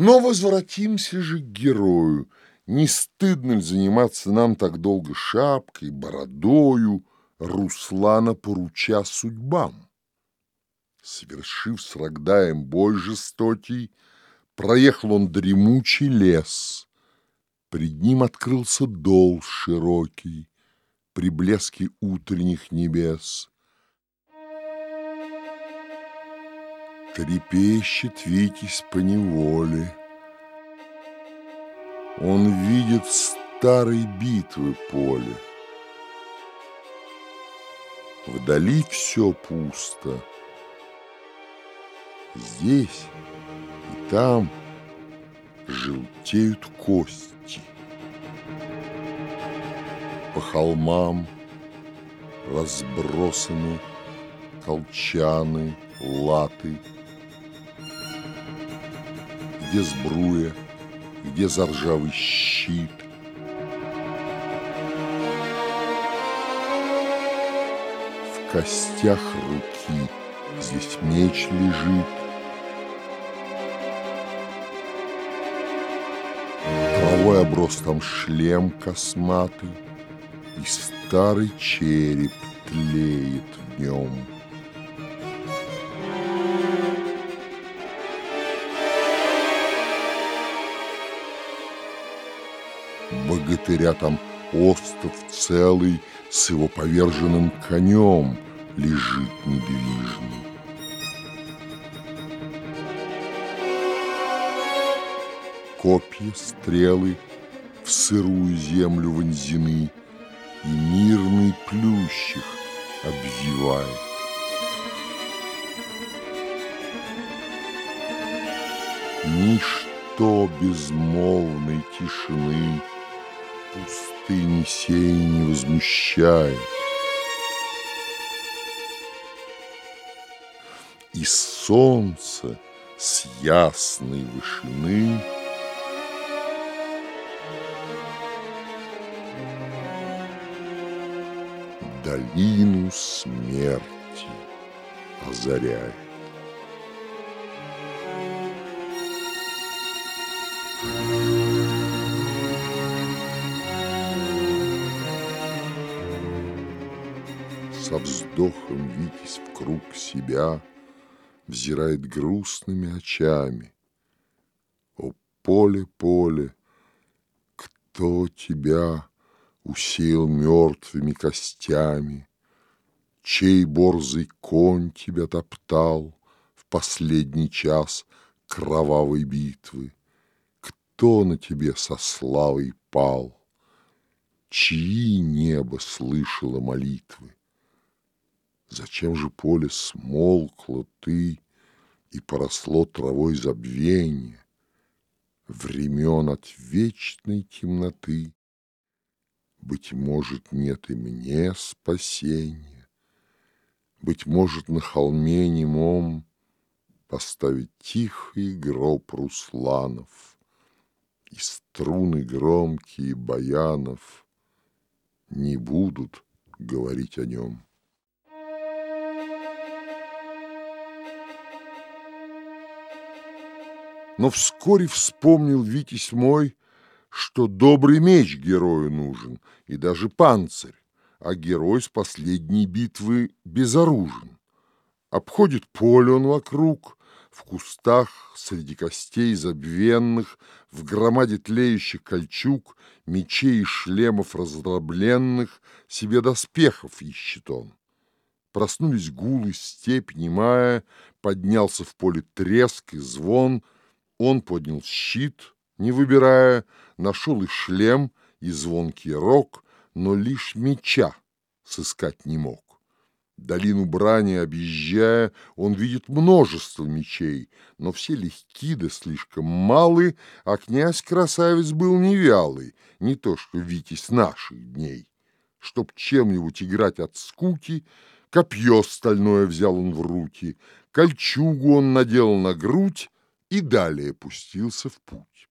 Но возвратимся же к герою. Не стыдно ли заниматься нам так долго шапкой, бородою, Руслана поруча судьбам? Совершив с Рогдаем бой жестокий, Проехал он дремучий лес. Пред ним открылся дол широкий При блеске утренних небес. Трепещет Витязь по неволе. Он видит старой битвы поле. Вдали все пусто. Здесь и там желтеют кости. По холмам разбросаны колчаны, латы, где сбруя, где заржавый щит. В костях руки здесь меч лежит. Травой оброс там шлем косматый, И старый череп тлеет днем. Богатыря там остров целый С его поверженным конем лежит недвижный. Копья, стрелы в сырую землю вонзены, И мирный плющих обвивает. Ничто безмолвной тишины Пустыни сей не возмущает. И солнце с ясной вышины Долину смерти озаряет. Со вздохом Витязь в круг себя Взирает грустными очами. О, поле, поле, кто тебя Усеял мертвыми костями? Чей борзый конь тебя топтал В последний час кровавой битвы? Кто на тебе со славой пал? Чьи небо слышало молитвы? Зачем же поле смолкло ты И поросло травой забвенье, Времен от вечной темноты? Быть может, нет и мне спасения, Быть может, на холме немом Поставить тихий гроб Русланов И струны громкие баянов Не будут говорить о нем. Но вскоре вспомнил Витязь мой, что добрый меч герою нужен, и даже панцирь, а герой с последней битвы безоружен. Обходит поле он вокруг, в кустах, среди костей забвенных, в громаде тлеющих кольчуг, мечей и шлемов раздробленных, себе доспехов ищет он. Проснулись гулы, степь немая, поднялся в поле треск и звон — он поднял щит, не выбирая, нашел и шлем, и звонкий рог, но лишь меча сыскать не мог. Долину брани объезжая, он видит множество мечей, но все легки да слишком малы, а князь-красавец был невялый, не то что Витязь наших дней. Чтоб чем-нибудь играть от скуки, копье стальное взял он в руки, кольчугу он надел на грудь, и далее пустился в путь.